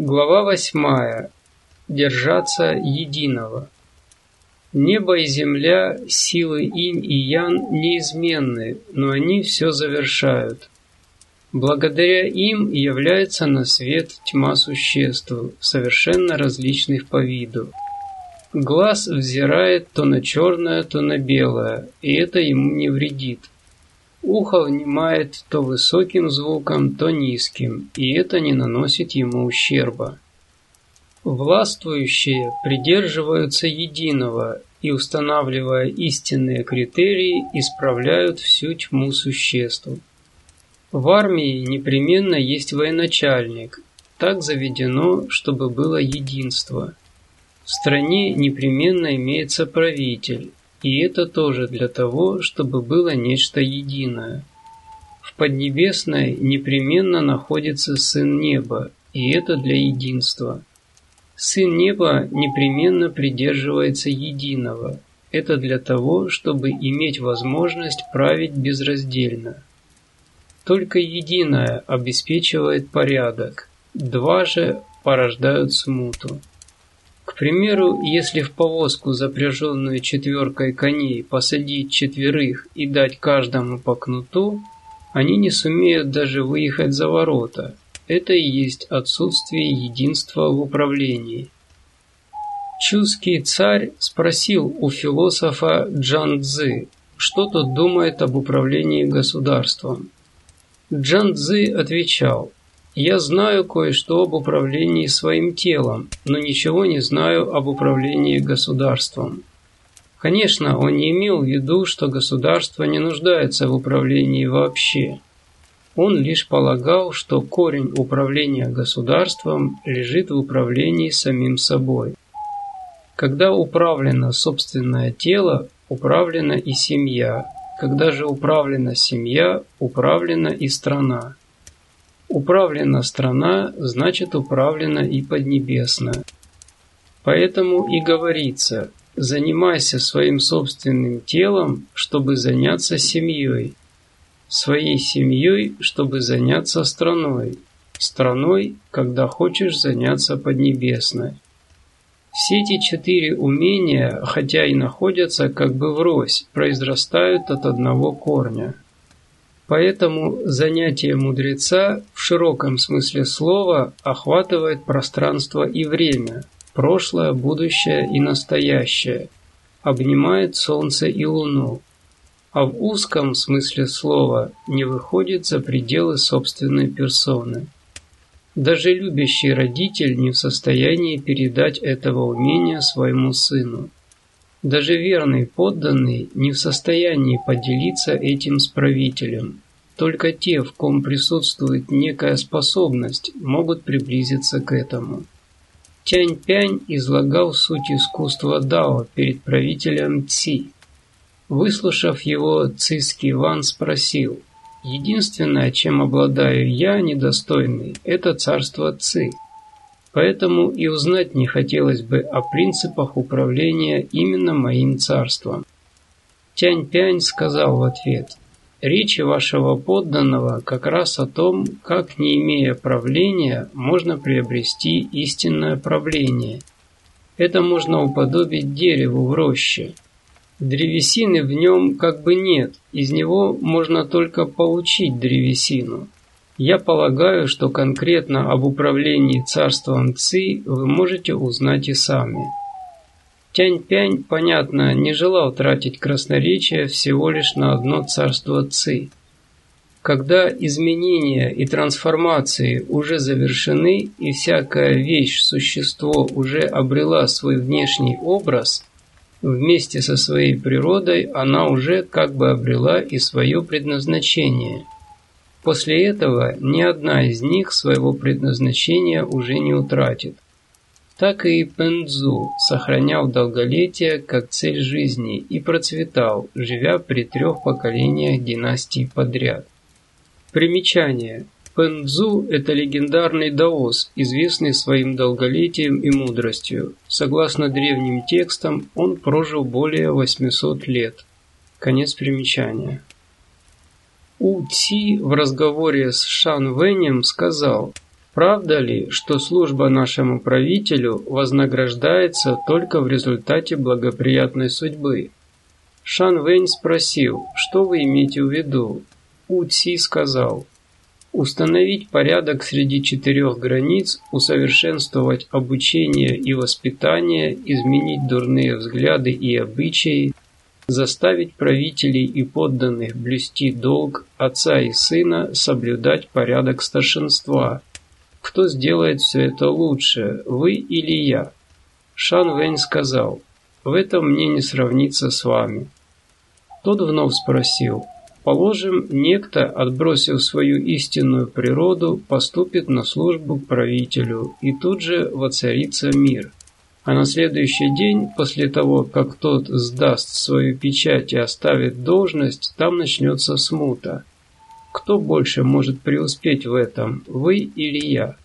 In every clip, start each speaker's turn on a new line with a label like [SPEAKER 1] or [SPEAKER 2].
[SPEAKER 1] Глава восьмая. Держаться единого. Небо и земля, силы инь и ян неизменны, но они все завершают. Благодаря им является на свет тьма существ, совершенно различных по виду. Глаз взирает то на черное, то на белое, и это ему не вредит. Ухо внимает то высоким звуком, то низким, и это не наносит ему ущерба. Властвующие придерживаются единого и, устанавливая истинные критерии, исправляют всю тьму существ. В армии непременно есть военачальник. Так заведено, чтобы было единство. В стране непременно имеется правитель, и это тоже для того, чтобы было нечто единое. В Поднебесной непременно находится Сын Неба, и это для единства. Сын Неба непременно придерживается единого. Это для того, чтобы иметь возможность править безраздельно. Только единое обеспечивает порядок, два же порождают смуту. К примеру, если в повозку, запряженную четверкой коней, посадить четверых и дать каждому по кнуту, они не сумеют даже выехать за ворота. Это и есть отсутствие единства в управлении. Чуский царь спросил у философа Джан Цзы, что тот думает об управлении государством. Джан Цзы отвечал, «Я знаю кое-что об управлении своим телом, но ничего не знаю об управлении государством». Конечно, он не имел в виду, что государство не нуждается в управлении вообще. Он лишь полагал, что корень управления государством лежит в управлении самим собой. Когда управлено собственное тело, управлена и семья, когда же управлена семья, управлена и страна. Управлена страна, значит управлена и Поднебесная. Поэтому и говорится, занимайся своим собственным телом, чтобы заняться семьей, своей семьей, чтобы заняться страной, страной, когда хочешь заняться Поднебесной. Все эти четыре умения, хотя и находятся как бы врозь, произрастают от одного корня. Поэтому занятие мудреца в широком смысле слова охватывает пространство и время, прошлое, будущее и настоящее, обнимает солнце и луну, а в узком смысле слова не выходит за пределы собственной персоны. Даже любящий родитель не в состоянии передать этого умения своему сыну. Даже верный подданный не в состоянии поделиться этим с правителем. Только те, в ком присутствует некая способность, могут приблизиться к этому. Тянь-Пянь излагал суть искусства Дао перед правителем Ци. Выслушав его, Ци Ван спросил – Единственное, чем обладаю я, недостойный, это царство Ци. Поэтому и узнать не хотелось бы о принципах управления именно моим царством. Тянь-Пянь сказал в ответ, «Речи вашего подданного как раз о том, как, не имея правления, можно приобрести истинное правление. Это можно уподобить дереву в роще». Древесины в нем как бы нет, из него можно только получить древесину. Я полагаю, что конкретно об управлении царством Ци вы можете узнать и сами. Тянь-Пянь, понятно, не желал тратить красноречие всего лишь на одно царство Ци. Когда изменения и трансформации уже завершены и всякая вещь, существо уже обрела свой внешний образ – Вместе со своей природой она уже как бы обрела и свое предназначение. После этого ни одна из них своего предназначения уже не утратит. Так и Пензу сохранял долголетие как цель жизни и процветал, живя при трех поколениях династий подряд. Примечание. Пэнцзу – это легендарный даос, известный своим долголетием и мудростью. Согласно древним текстам, он прожил более 800 лет. Конец примечания. У Ци в разговоре с Шан Вэнем сказал, Правда ли, что служба нашему правителю вознаграждается только в результате благоприятной судьбы? Шан Вэнь спросил, что вы имеете в виду? У Ци сказал, установить порядок среди четырех границ, усовершенствовать обучение и воспитание, изменить дурные взгляды и обычаи, заставить правителей и подданных блюсти долг отца и сына, соблюдать порядок старшинства. Кто сделает все это лучше, вы или я? Шан Вэнь сказал, в этом мне не сравниться с вами. Тот вновь спросил, положим, некто, отбросив свою истинную природу, поступит на службу к правителю, и тут же воцарится мир – а на следующий день, после того, как тот сдаст свою печать и оставит должность, там начнется смута. Кто больше может преуспеть в этом, вы или я?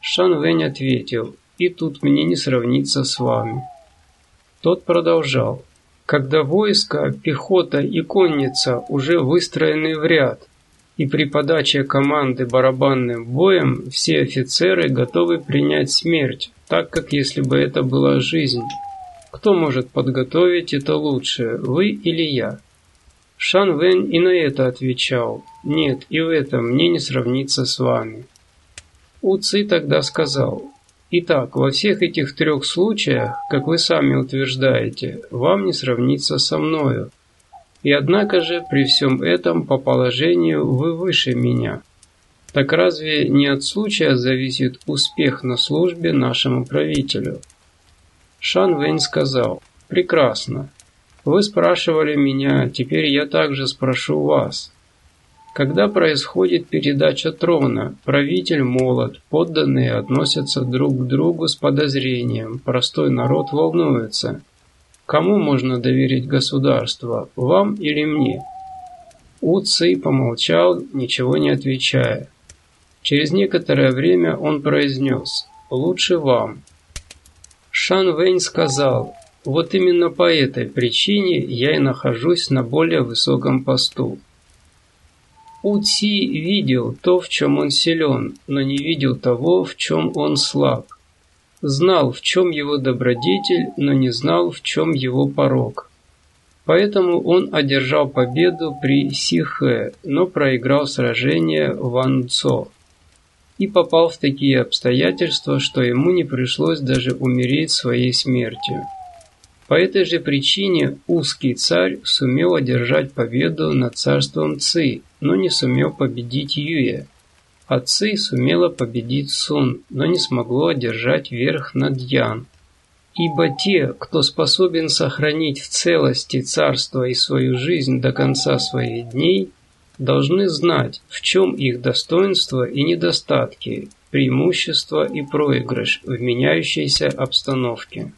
[SPEAKER 1] Шан Вэнь ответил, и тут мне не сравниться с вами. Тот продолжал. Когда войско, пехота и конница уже выстроены в ряд, и при подаче команды барабанным боем все офицеры готовы принять смерть, так как если бы это была жизнь. Кто может подготовить это лучше, вы или я? Шан Вэнь и на это отвечал, нет, и в этом мне не сравнится с вами. У Ци тогда сказал, итак, во всех этих трех случаях, как вы сами утверждаете, вам не сравнится со мною. И однако же при всем этом по положению вы выше меня. Так разве не от случая зависит успех на службе нашему правителю? Шан Вэнь сказал, «Прекрасно. Вы спрашивали меня, теперь я также спрошу вас. Когда происходит передача трона, правитель молод, подданные относятся друг к другу с подозрением, простой народ волнуется. Кому можно доверить государство, вам или мне?» У помолчал, ничего не отвечая. Через некоторое время он произнес «Лучше вам». Шан Вэнь сказал «Вот именно по этой причине я и нахожусь на более высоком посту». У Ци видел то, в чем он силен, но не видел того, в чем он слаб. Знал, в чем его добродетель, но не знал, в чем его порог. Поэтому он одержал победу при Сихэ, но проиграл сражение в Ван Цо и попал в такие обстоятельства, что ему не пришлось даже умереть своей смертью. По этой же причине узкий царь сумел одержать победу над царством Ци, но не сумел победить Юя. А Ци сумела победить Сун, но не смогло одержать верх над Ян. Ибо те, кто способен сохранить в целости царство и свою жизнь до конца своих дней, должны знать, в чем их достоинства и недостатки, преимущества и проигрыш в меняющейся обстановке.